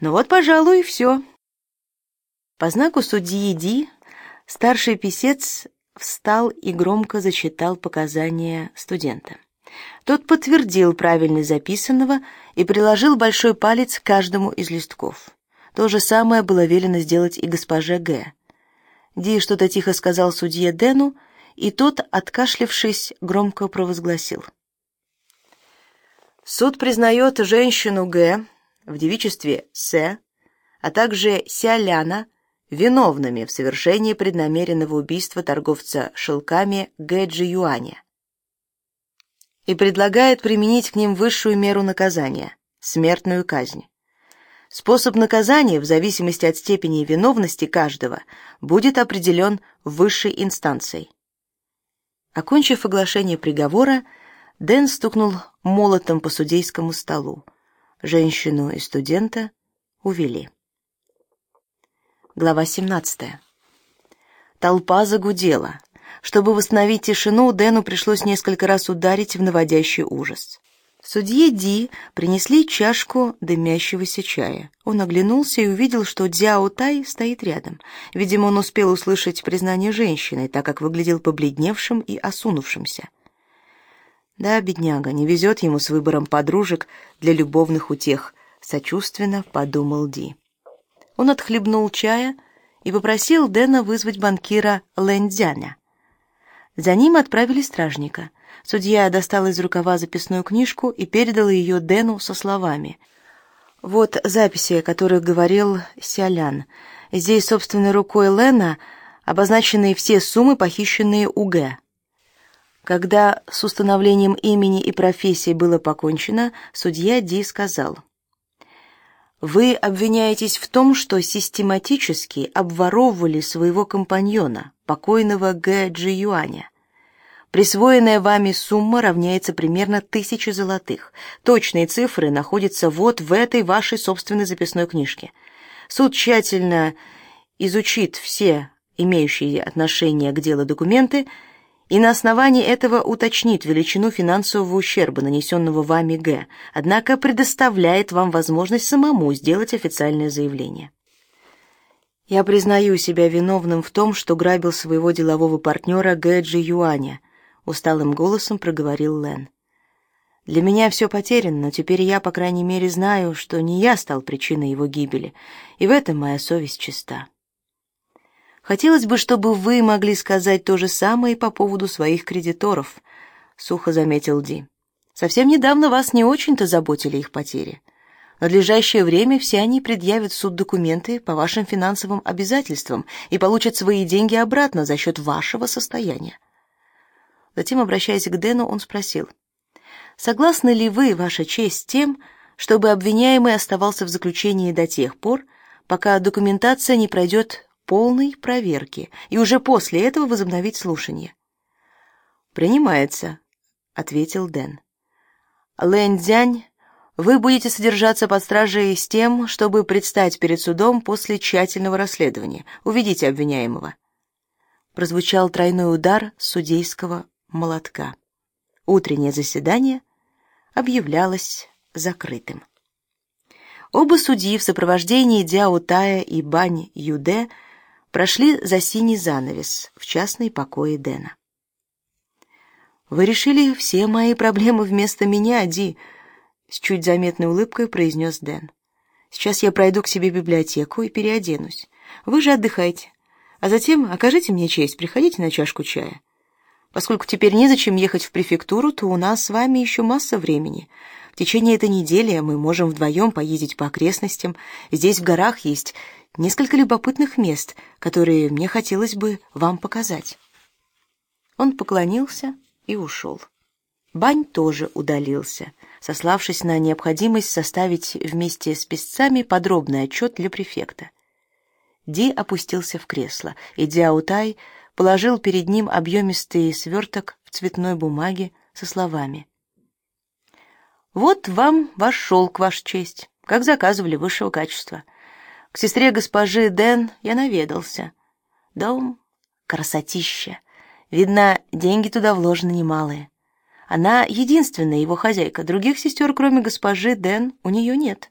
Ну вот, пожалуй, и все. По знаку судьи Ди старший писец встал и громко зачитал показания студента. Тот подтвердил правильность записанного и приложил большой палец к каждому из листков. То же самое было велено сделать и госпоже Г. Ди что-то тихо сказал судье Дэну, и тот, откашлявшись, громко провозгласил. Суд признает женщину Г в девичестве С, а также Сяляна виновными в совершении преднамеренного убийства торговца шелками Г. Джи Юаня и предлагает применить к ним высшую меру наказания — смертную казнь. Способ наказания, в зависимости от степени виновности каждого, будет определен высшей инстанцией. Окончив оглашение приговора, Дэн стукнул молотом по судейскому столу. Женщину и студента увели. Глава 17. Толпа загудела. Чтобы восстановить тишину, Дэну пришлось несколько раз ударить в наводящий ужас. Судье Ди принесли чашку дымящегося чая. Он оглянулся и увидел, что Дзяо Тай стоит рядом. Видимо, он успел услышать признание женщины, так как выглядел побледневшим и осунувшимся. Да, бедняга, не везет ему с выбором подружек для любовных утех, сочувственно подумал Ди. Он отхлебнул чая и попросил Дэна вызвать банкира Лэндзяня. За ним отправили стражника. Судья достал из рукава записную книжку и передал ее Дэну со словами: "Вот записи, о которых говорил Сялян. Здесь собственной рукой Лена обозначены все суммы, похищенные у Г. Когда с установлением имени и профессии было покончено, судья Ди сказал: вы обвиняетесь в том, что систематически обворовывали своего компаньона, покойного Г. Джи Юаня. Присвоенная вами сумма равняется примерно тысяче золотых. Точные цифры находятся вот в этой вашей собственной записной книжке. Суд тщательно изучит все имеющие отношение к делу документы и на основании этого уточнит величину финансового ущерба, нанесенного вами Г, однако предоставляет вам возможность самому сделать официальное заявление. Я признаю себя виновным в том, что грабил своего делового партнера Г. Джи Юаня, усталым голосом проговорил Лэн. Для меня все потеряно, но теперь я, по крайней мере, знаю, что не я стал причиной его гибели, и в этом моя совесть чиста. Хотелось бы, чтобы вы могли сказать то же самое по поводу своих кредиторов, сухо заметил Ди. Совсем недавно вас не очень-то заботили их потери. В надлежащее время все они предъявят в суд документы по вашим финансовым обязательствам и получат свои деньги обратно за счет вашего состояния. Затем, обращаясь к Дэну, он спросил: "Согласны ли вы, ваша честь, с тем, чтобы обвиняемый оставался в заключении до тех пор, пока документация не пройдет полной проверки и уже после этого возобновить слушание. Принимается, ответил Дэн. Лэн Цзянь, вы будете содержаться под стражей с тем, чтобы предстать перед судом после тщательного расследования. Уведите обвиняемого. Прозвучал тройной удар судейского молотка. Утреннее заседание объявлялось закрытым. Оба судьи в сопровождении Дяо Тая и Бань Юде прошли за синий занавес в частные покои Дэна. Вы решили все мои проблемы вместо меня, Ди, с чуть заметной улыбкой произнес Дэн. Сейчас я пройду к себе в библиотеку и переоденусь. Вы же отдыхайте, а затем окажите мне честь, приходите на чашку чая. Поскольку теперь незачем ехать в префектуру, то у нас с вами еще масса времени. В течение этой недели мы можем вдвоем поездить по окрестностям. Здесь в горах есть несколько любопытных мест, которые мне хотелось бы вам показать. Он поклонился и ушел. Бань тоже удалился, сославшись на необходимость составить вместе с писцами подробный отчет для префекта. Ди опустился в кресло, и Тай положил перед ним объемистый сверток в цветной бумаге со словами: "Вот вам ваш шелк, ваша честь, как заказывали высшего качества. К сестре госпожи Дэн я наведался. Дом красотища. Видно, деньги туда вложены немалые. Она единственная его хозяйка, других сестер, кроме госпожи Дэн, у нее нет.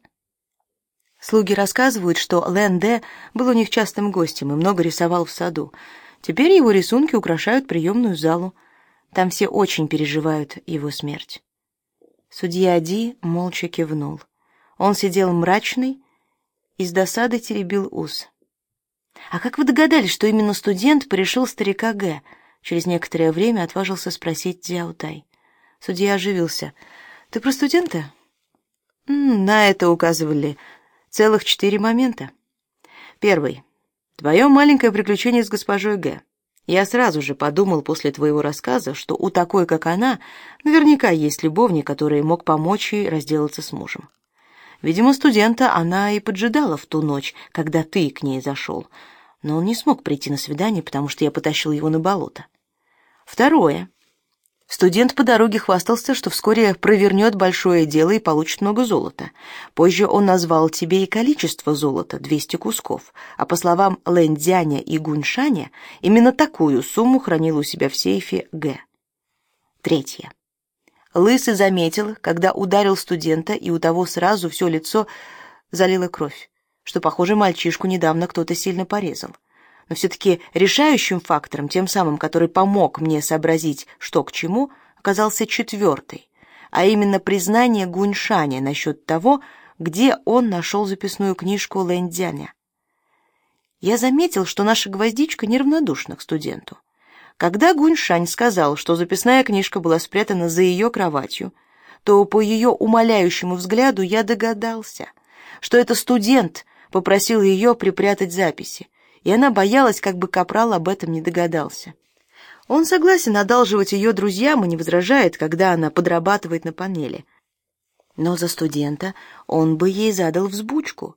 Слуги рассказывают, что Лэн Дэ был у них частым гостем и много рисовал в саду. Теперь его рисунки украшают приемную залу. Там все очень переживают его смерть. Судья Ди молча кивнул. Он сидел мрачный и с досадой теребил ус. «А как вы догадались, что именно студент порешил старика Г?» Через некоторое время отважился спросить Дзяо Тай. Судья оживился. «Ты про студента?» «На это указывали целых четыре момента. Первый. Твое маленькое приключение с госпожой Г. Я сразу же подумал после твоего рассказа, что у такой, как она, наверняка есть любовник, который мог помочь ей разделаться с мужем. Видимо, студента она и поджидала в ту ночь, когда ты к ней зашел. Но он не смог прийти на свидание, потому что я потащил его на болото. Второе. Студент по дороге хвастался, что вскоре провернет большое дело и получит много золота. Позже он назвал тебе и количество золота — 200 кусков, а по словам Лэндяня и Гуньшаня, именно такую сумму хранил у себя в сейфе Г. Третье. Лысый заметил, когда ударил студента, и у того сразу все лицо залило кровь, что, похоже, мальчишку недавно кто-то сильно порезал но все-таки решающим фактором, тем самым, который помог мне сообразить, что к чему, оказался четвертый, а именно признание Гуньшаня насчет того, где он нашел записную книжку Лэндзяня. Я заметил, что наша гвоздичка неравнодушна к студенту. Когда Гуньшань сказал, что записная книжка была спрятана за ее кроватью, то по ее умоляющему взгляду я догадался, что это студент попросил ее припрятать записи, и она боялась, как бы Капрал об этом не догадался. Он согласен одалживать ее друзьям и не возражает, когда она подрабатывает на панели. Но за студента он бы ей задал взбучку.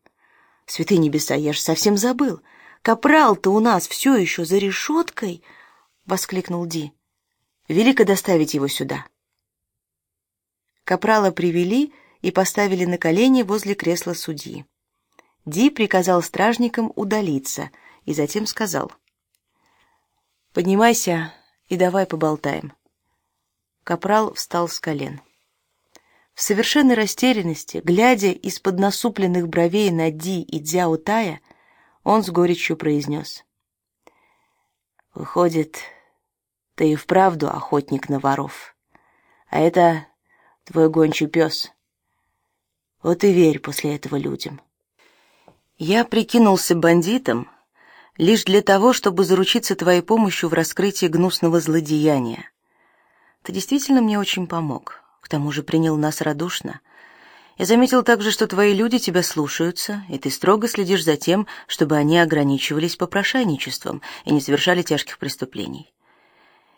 Святые небеса, я ж совсем забыл. Капрал-то у нас все еще за решеткой, — воскликнул Ди. Велико доставить его сюда. Капрала привели и поставили на колени возле кресла судьи. Ди приказал стражникам удалиться — и затем сказал. «Поднимайся и давай поболтаем». Капрал встал с колен. В совершенной растерянности, глядя из-под насупленных бровей на Ди и Дзяо Тая, он с горечью произнес. «Выходит, ты и вправду охотник на воров, а это твой гончий пес. Вот и верь после этого людям». Я прикинулся бандитом, лишь для того, чтобы заручиться твоей помощью в раскрытии гнусного злодеяния. Ты действительно мне очень помог. К тому же принял нас радушно. Я заметил также, что твои люди тебя слушаются, и ты строго следишь за тем, чтобы они ограничивались попрошайничеством и не совершали тяжких преступлений.